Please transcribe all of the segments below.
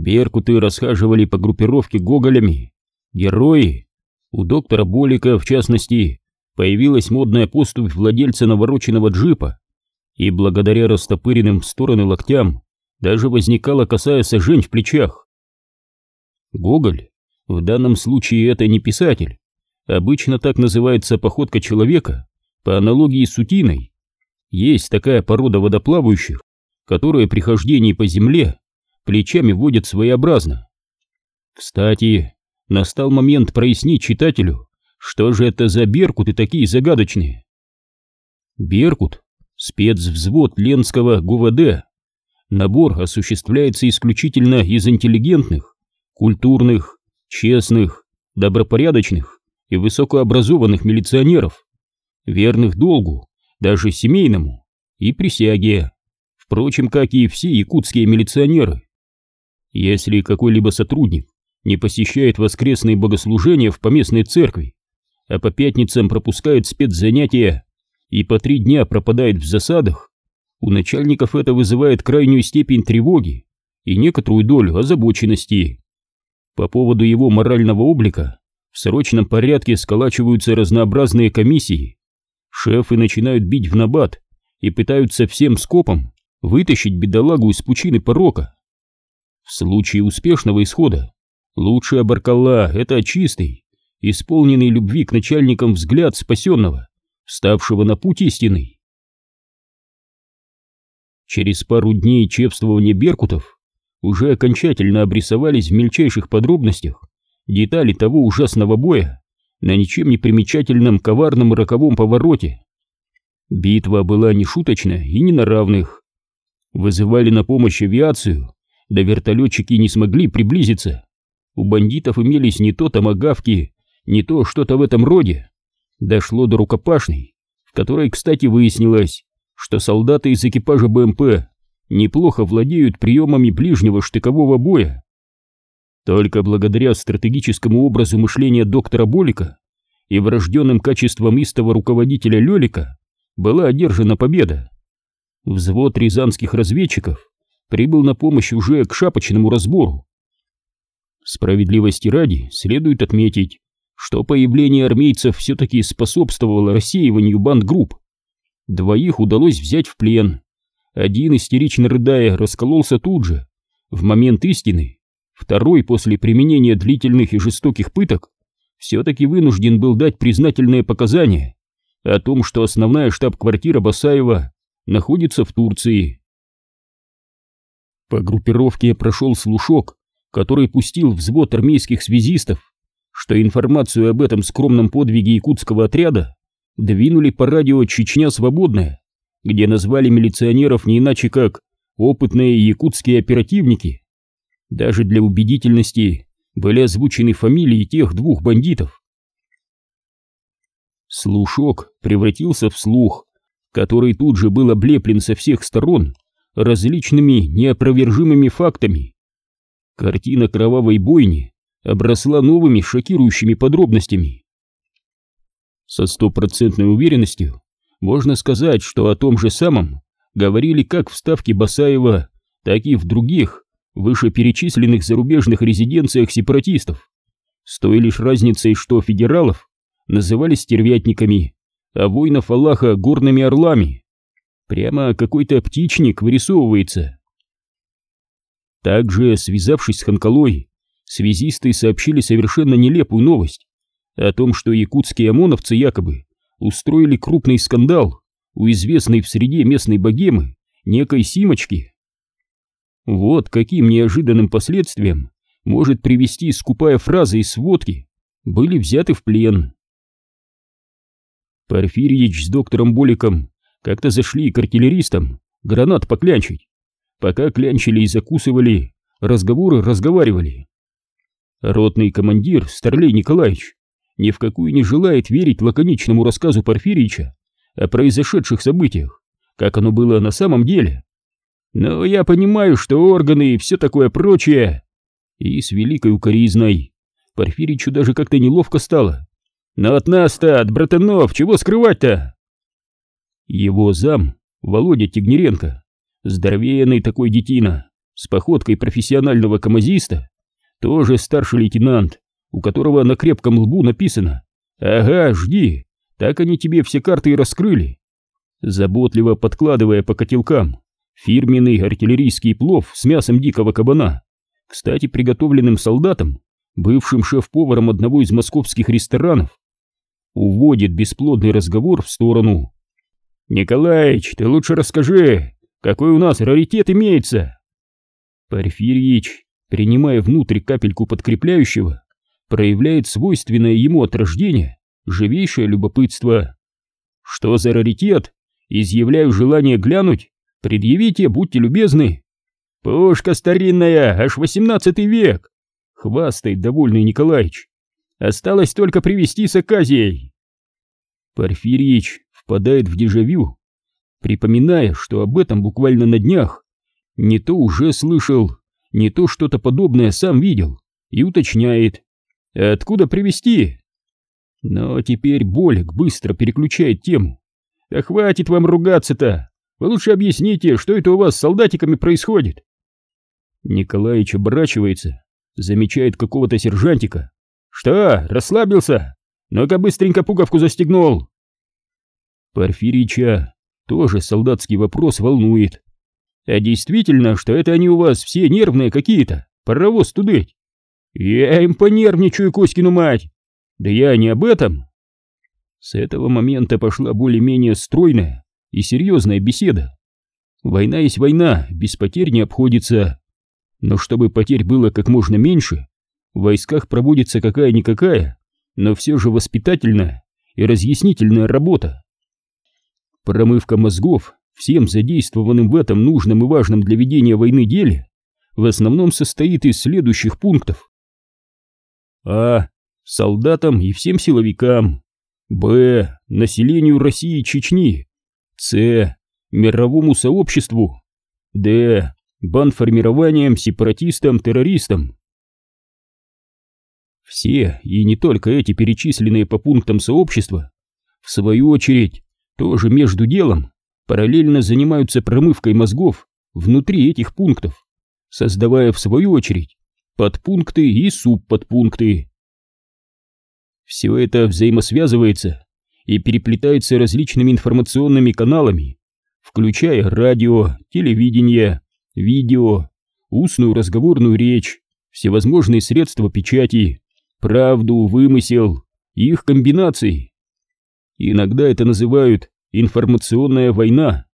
Беркуты расхаживали по группировке гоголями. Герои. У доктора Болика, в частности, появилась модная поступь владельца навороченного джипа, и благодаря растопыренным в стороны локтям даже возникала косая сожжень в плечах. Гоголь, в данном случае это не писатель, обычно так называется походка человека, по аналогии с утиной. Есть такая порода водоплавающих, которые при хождении по земле плечами водят своеобразно. Кстати, настал момент прояснить читателю, что же это за беркуты такие загадочные. Беркут — спецвзвод Ленского ГУВД. Набор осуществляется исключительно из интеллигентных, культурных, честных, добропорядочных и высокообразованных милиционеров, верных долгу, даже семейному, и присяге, впрочем, как и все якутские милиционеры. Если какой-либо сотрудник не посещает воскресные богослужения в поместной церкви, а по пятницам пропускает спецзанятия и по три дня пропадает в засадах, у начальников это вызывает крайнюю степень тревоги и некоторую долю озабоченности. По поводу его морального облика в срочном порядке сколачиваются разнообразные комиссии. Шефы начинают бить в набат и пытаются всем скопом вытащить бедолагу из пучины порока. В случае успешного исхода лучшая баркалла — это чистый, исполненный любви к начальникам взгляд спасенного, вставшего на путь истины. Через пару дней чепствования беркутов уже окончательно обрисовались в мельчайших подробностях детали того ужасного боя на ничем не примечательном коварном роковом повороте. Битва была не шуточная и не на равных. Вызывали на помощь авиацию, да вертолетчики не смогли приблизиться. У бандитов имелись не то томагавки, не то что-то в этом роде. Дошло до рукопашной, в которой, кстати, выяснилось, что солдаты из экипажа БМП неплохо владеют приемами ближнего штыкового боя. Только благодаря стратегическому образу мышления доктора Болика и врожденным качествам истого руководителя Лелика была одержана победа. Взвод рязанских разведчиков прибыл на помощь уже к шапочному разбору. Справедливости ради следует отметить, что появление армейцев все-таки способствовало рассеиванию банд-групп. Двоих удалось взять в плен, один, истерично рыдая, раскололся тут же, в момент истины. Второй, после применения длительных и жестоких пыток, все-таки вынужден был дать признательные показания о том, что основная штаб-квартира Басаева находится в Турции. По группировке прошел слушок, который пустил взвод армейских связистов, что информацию об этом скромном подвиге якутского отряда двинули по радио «Чечня свободная», где назвали милиционеров не иначе как опытные якутские оперативники. Даже для убедительности были озвучены фамилии тех двух бандитов. Слушок превратился в слух, который тут же был облеплен со всех сторон различными неопровержимыми фактами. Картина кровавой бойни обросла новыми шокирующими подробностями. Со стопроцентной уверенностью можно сказать, что о том же самом говорили как в Ставке Басаева, так и в других, вышеперечисленных зарубежных резиденциях сепаратистов. С той лишь разницей, что федералов называли стервятниками, а воинов Аллаха горными орлами. Прямо какой-то птичник вырисовывается. Также, связавшись с Ханкалой, связисты сообщили совершенно нелепую новость о том, что якутские ОМОНовцы якобы устроили крупный скандал у известной в среде местной богемы некой Симочки. Вот каким неожиданным последствиям может привести скупая фраза из сводки «были взяты в плен». Порфирьич с доктором Боликом как-то зашли к артиллеристам гранат поклянчить. Пока клянчили и закусывали, разговоры разговаривали. Ротный командир Старлей Николаевич ни в какую не желает верить лаконичному рассказу Порфирича о произошедших событиях, как оно было на самом деле. Но я понимаю, что органы и все такое прочее. И с великой укоризной. Порфиричу даже как-то неловко стало. Но от нас-то, от братанов, чего скрывать-то? Его зам, Володя Тигнеренко, здоровенный такой детина, с походкой профессионального камазиста, тоже старший лейтенант, у которого на крепком лбу написано «Ага, жди, так они тебе все карты и раскрыли», заботливо подкладывая по котелкам фирменный артиллерийский плов с мясом дикого кабана, кстати, приготовленным солдатом, бывшим шеф-поваром одного из московских ресторанов, уводит бесплодный разговор в сторону. «Николаич, ты лучше расскажи, какой у нас раритет имеется?» Порфирьич, принимая внутрь капельку подкрепляющего, проявляет свойственное ему от рождения живейшее любопытство. «Что за раритет? Изъявляю желание глянуть. Предъявите, будьте любезны». «Пушка старинная, аж восемнадцатый век!» — хвастает довольный Николаич. «Осталось только привести с оказией». Порфирьич впадает в дежавю, припоминая, что об этом буквально на днях не то уже слышал, не то что-то подобное сам видел, и уточняет, откуда привезти. Но теперь Болик быстро переключает тему. «Да хватит вам ругаться-то! Вы лучше объясните, что это у вас с солдатиками происходит!» Николаич оборачивается, замечает какого-то сержантика. «Что, расслабился? Ну-ка быстренько пуговку застегнул!» Порфирича тоже солдатский вопрос волнует. «А действительно, что это они у вас все нервные какие-то? Паровоз тудыть?» «Я им понервничаю, Коськину мать!» «Да я не об этом!» С этого момента пошла более-менее стройная и серьезная беседа. Война есть война, без потерь не обходится. Но чтобы потерь было как можно меньше, в войсках проводится какая-никакая, но все же воспитательная и разъяснительная работа. Промывка мозгов всем задействованным в этом нужном и важном для ведения войны деле в основном состоит из следующих пунктов. А. Солдатам и всем силовикам. Б. Населению России и Чечни. С. Мировому сообществу. Д банформированием, сепаратистам, террористам. Все, и не только эти перечисленные по пунктам сообщества, в свою очередь, тоже между делом, параллельно занимаются промывкой мозгов внутри этих пунктов, создавая в свою очередь подпункты и субподпункты. Все это взаимосвязывается и переплетается различными информационными каналами, включая радио, телевидение, видео, устную разговорную речь, всевозможные средства печати, правду, вымысел их комбинации. Иногда это называют информационная война.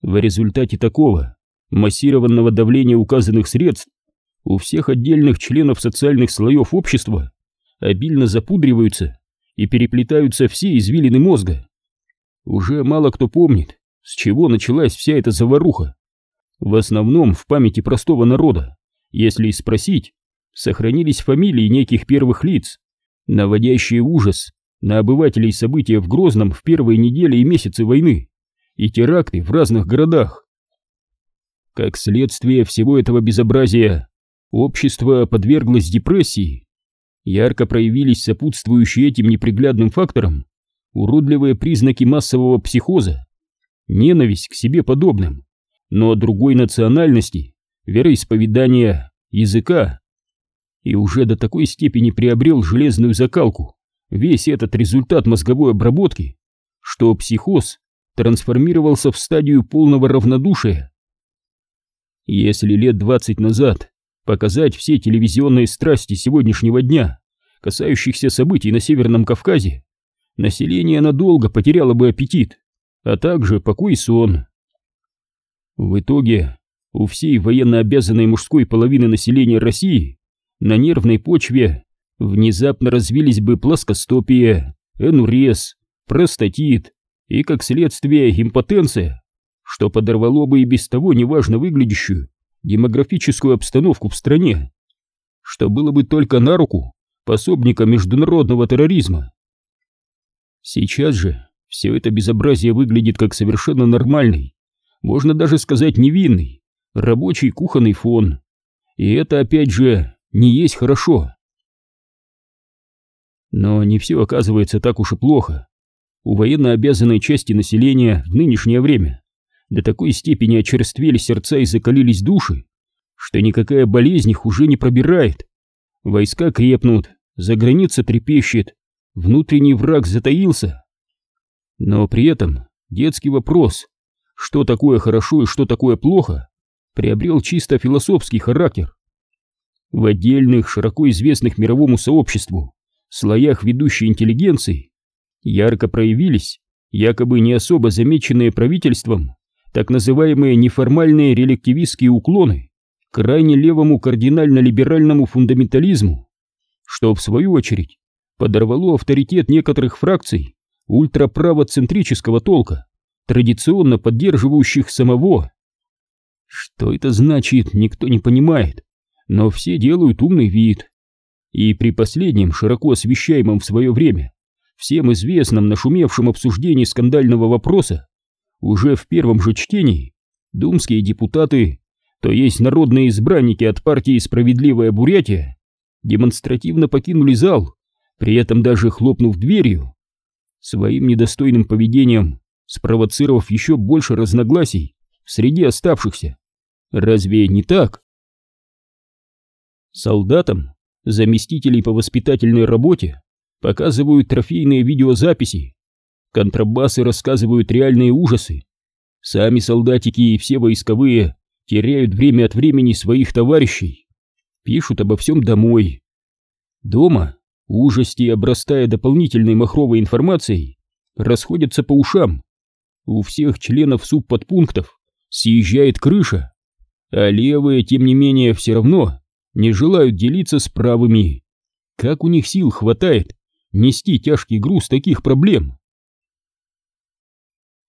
В результате такого массированного давления указанных средств у всех отдельных членов социальных слоев общества обильно запудриваются и переплетаются все извилины мозга. Уже мало кто помнит, с чего началась вся эта заваруха? В основном в памяти простого народа, если и спросить, сохранились фамилии неких первых лиц, наводящие ужас на обывателей события в Грозном в первые недели и месяцы войны и теракты в разных городах. Как следствие всего этого безобразия, общество подверглось депрессии. Ярко проявились сопутствующие этим неприглядным факторам уродливые признаки массового психоза, ненависть к себе подобным, но другой национальности, вероисповедания, языка. И уже до такой степени приобрел железную закалку весь этот результат мозговой обработки, что психоз трансформировался в стадию полного равнодушия. Если лет двадцать назад показать все телевизионные страсти сегодняшнего дня, касающихся событий на Северном Кавказе, население надолго потеряло бы аппетит а также покой и сон. В итоге у всей военно обязанной мужской половины населения России на нервной почве внезапно развились бы плоскостопие, энурез, простатит и, как следствие, импотенция, что подорвало бы и без того неважно выглядящую демографическую обстановку в стране, что было бы только на руку пособника международного терроризма. Сейчас же все это безобразие выглядит как совершенно нормальный, можно даже сказать невинный, рабочий кухонный фон. И это опять же не есть хорошо. Но не все оказывается так уж и плохо. У военно обязанной части населения в нынешнее время до такой степени очерствели сердца и закалились души, что никакая болезнь их уже не пробирает. Войска крепнут, за граница трепещет, внутренний враг затаился. Но при этом детский вопрос, что такое хорошо и что такое плохо, приобрел чисто философский характер. В отдельных, широко известных мировому сообществу, слоях ведущей интеллигенции ярко проявились, якобы не особо замеченные правительством, так называемые неформальные релятивистские уклоны к крайне левому кардинально-либеральному фундаментализму, что в свою очередь подорвало авторитет некоторых фракций ультраправоцентрического толка, традиционно поддерживающих самого. Что это значит, никто не понимает, но все делают умный вид. И при последнем, широко освещаемом в свое время, всем известном нашумевшем обсуждении скандального вопроса, уже в первом же чтении думские депутаты, то есть народные избранники от партии «Справедливая Бурятия», демонстративно покинули зал, при этом даже хлопнув дверью, своим недостойным поведением спровоцировав еще больше разногласий среди оставшихся. Разве не так? Солдатам заместителей по воспитательной работе показывают трофейные видеозаписи, контрабасы рассказывают реальные ужасы. Сами солдатики и все войсковые теряют время от времени своих товарищей, пишут обо всем домой. Дома ужасти, обрастая дополнительной махровой информацией, расходятся по ушам. У всех членов субподпунктов съезжает крыша, а левые, тем не менее, все равно не желают делиться с правыми. Как у них сил хватает нести тяжкий груз таких проблем?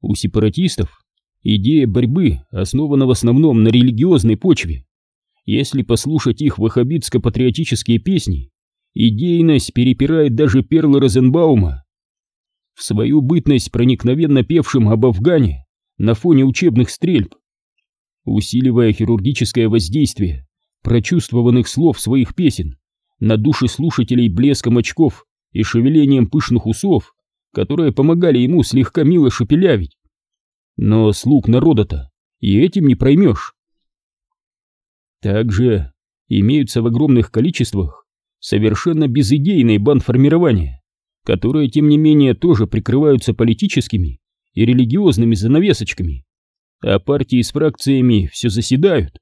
У сепаратистов идея борьбы основана в основном на религиозной почве. Если послушать их ваххабитско-патриотические песни, идейность перепирает даже перлы Розенбаума. В свою бытность проникновенно певшим об Афгане на фоне учебных стрельб, усиливая хирургическое воздействие прочувствованных слов своих песен на души слушателей блеском очков и шевелением пышных усов, которые помогали ему слегка мило шепелявить. Но слуг народа-то и этим не проймешь. Также имеются в огромных количествах совершенно безидейные бандформирования, которые, тем не менее, тоже прикрываются политическими и религиозными занавесочками, а партии с фракциями все заседают.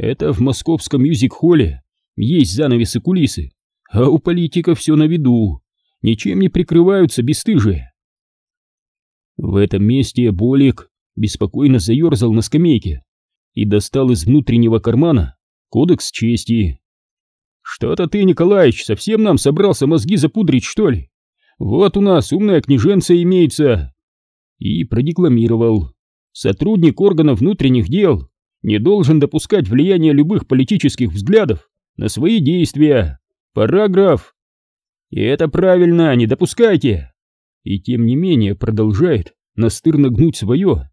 Это в московском мюзик-холле есть занавесы кулисы, а у политиков все на виду, ничем не прикрываются бесстыжие. В этом месте Болик беспокойно заерзал на скамейке и достал из внутреннего кармана кодекс чести. «Что-то ты, Николаич, совсем нам собрался мозги запудрить, что ли? Вот у нас умная княженца имеется!» И продекламировал. «Сотрудник органов внутренних дел не должен допускать влияния любых политических взглядов на свои действия. Параграф. И это правильно, не допускайте. И тем не менее продолжает настырно гнуть свое.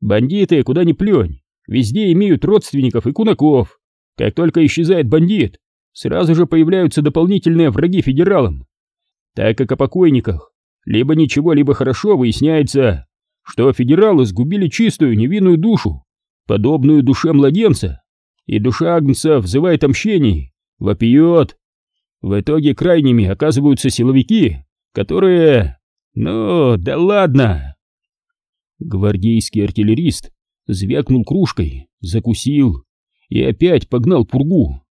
Бандиты, куда ни плюнь, везде имеют родственников и кунаков. Как только исчезает бандит, сразу же появляются дополнительные враги федералам. Так как о покойниках либо ничего, либо хорошо выясняется, что федералы сгубили чистую невинную душу, подобную душе младенца, и душа Агнца взывает о мщении, вопиет. В итоге крайними оказываются силовики, которые... Ну, да ладно. Гвардейский артиллерист звякнул кружкой, закусил и опять погнал пургу.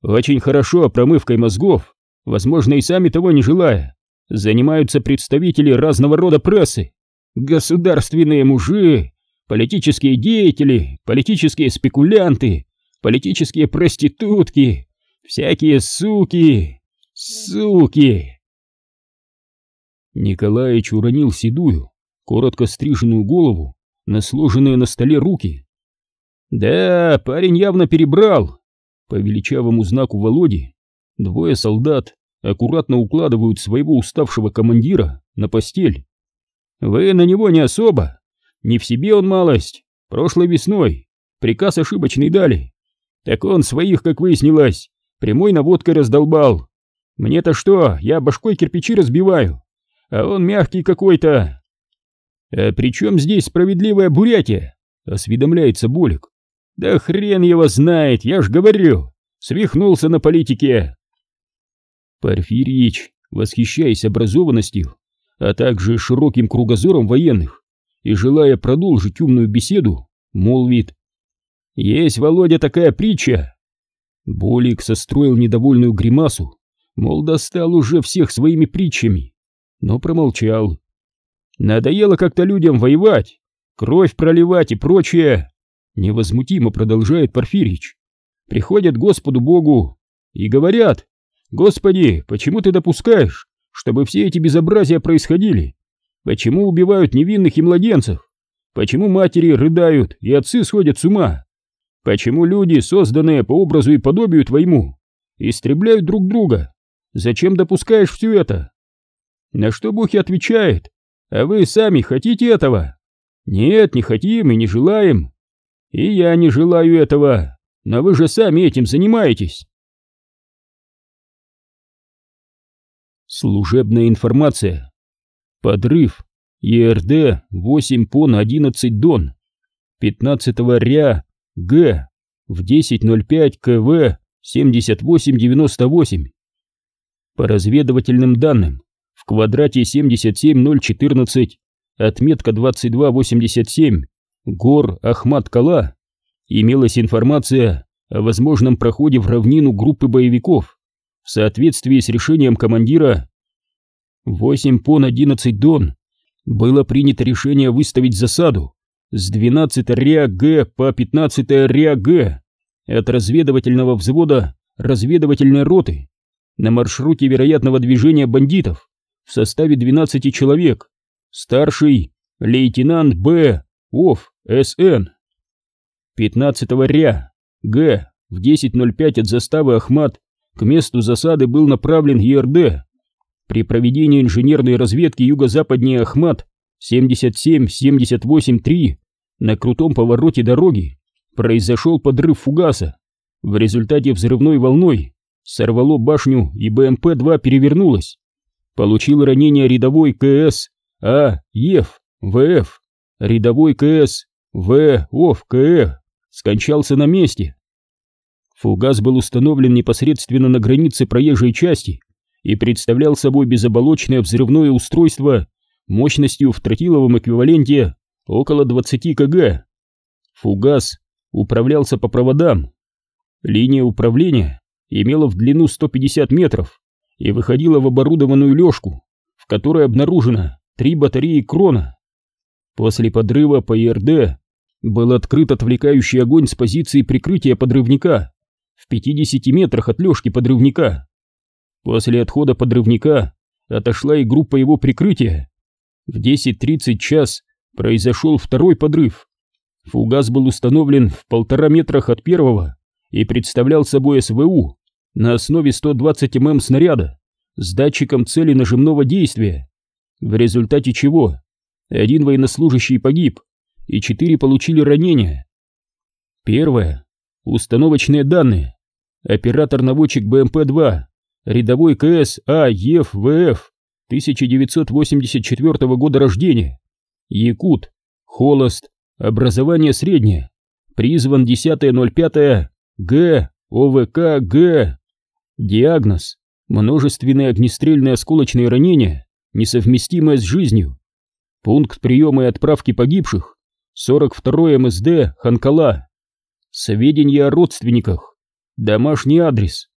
Очень хорошо промывкой мозгов, возможно и сами того не желая, занимаются представители разного рода прессы, государственные мужи, политические деятели, политические спекулянты, политические проститутки, всякие суки, суки. Николаич уронил седую, коротко стриженную голову на сложенные на столе руки. Да, парень явно перебрал. По величавому знаку Володи двое солдат аккуратно укладывают своего уставшего командира на постель. Вы на него не особо, не в себе он малость. Прошлой весной приказ ошибочный дали. Так он своих, как выяснилось, прямой наводкой раздолбал. Мне-то что, я башкой кирпичи разбиваю, а он мягкий какой-то. «А при чем здесь справедливая Бурятия?» — осведомляется Болик. «Да хрен его знает, я ж говорю, свихнулся на политике!» Порфирьич, восхищаясь образованностью, а также широким кругозором военных, и желая продолжить умную беседу, молвит. «Есть, Володя, такая притча!» Болик состроил недовольную гримасу, мол, достал уже всех своими притчами, но промолчал. Надоело как-то людям воевать, кровь проливать и прочее. Невозмутимо продолжает Порфирич. Приходят Господу Богу и говорят, «Господи, почему ты допускаешь, чтобы все эти безобразия происходили? Почему убивают невинных и младенцев? Почему матери рыдают и отцы сходят с ума? Почему люди, созданные по образу и подобию твоему, истребляют друг друга? Зачем допускаешь все это?» На что Бог и отвечает, «А вы сами хотите этого?» «Нет, не хотим и не желаем». «И я не желаю этого, но вы же сами этим занимаетесь». Служебная информация. Подрыв. ЕРД 8 пон 11 дон. 15 ря Г. В 10.05 КВ 7898. По разведывательным данным, в квадрате 77014, отметка 2287, гор Ахмат-Кала, имелась информация о возможном проходе в равнину группы боевиков в соответствии с решением командира 8 пон 11 дон было принято решение выставить засаду с 12 РЯ Г по 15 РЯ Г от разведывательного взвода разведывательной роты на маршруте вероятного движения бандитов в составе 12 человек, старший лейтенант Б. ОФ СН. 15 ря Г. в 10.05 от заставы Ахмат к месту засады был направлен ЕРД. При проведении инженерной разведки юго-западнее Ахмат 77-78-3 на крутом повороте дороги произошел подрыв фугаса. В результате взрывной волной сорвало башню и БМП-2 перевернулась. Получил ранение рядовой КС А. Ев ВФ. Рядовой КС В. ОФ КЭ скончался на месте. Фугас был установлен непосредственно на границе проезжей части и представлял собой безоболочное взрывное устройство мощностью в тротиловом эквиваленте около 20 кг. Фугас управлялся по проводам. Линия управления имела в длину 150 метров и выходила в оборудованную лёжку, в которой обнаружено три батареи крона. После подрыва по ИРД был открыт отвлекающий огонь с позиции прикрытия подрывника в 50 метрах от лёжки подрывника. После отхода подрывника отошла и группа его прикрытия. В 10.30 час произошел второй подрыв. Фугас был установлен в полтора метрах от первого и представлял собой СВУ на основе 120 мм снаряда с датчиком цели нажимного действия, в результате чего один военнослужащий погиб и четыре получили ранения. Первое. Установочные данные. Оператор-наводчик БМП-2, рядовой КС А. ЕФ 1984 года рождения, Якут, холост, образование среднее, призван 10.05 Г. ОВК Г. Диагноз – множественные огнестрельные осколочные ранения, несовместимые с жизнью. Пункт приема и отправки погибших – 42 МСД Ханкала. Сведения о родственниках. Домашний адрес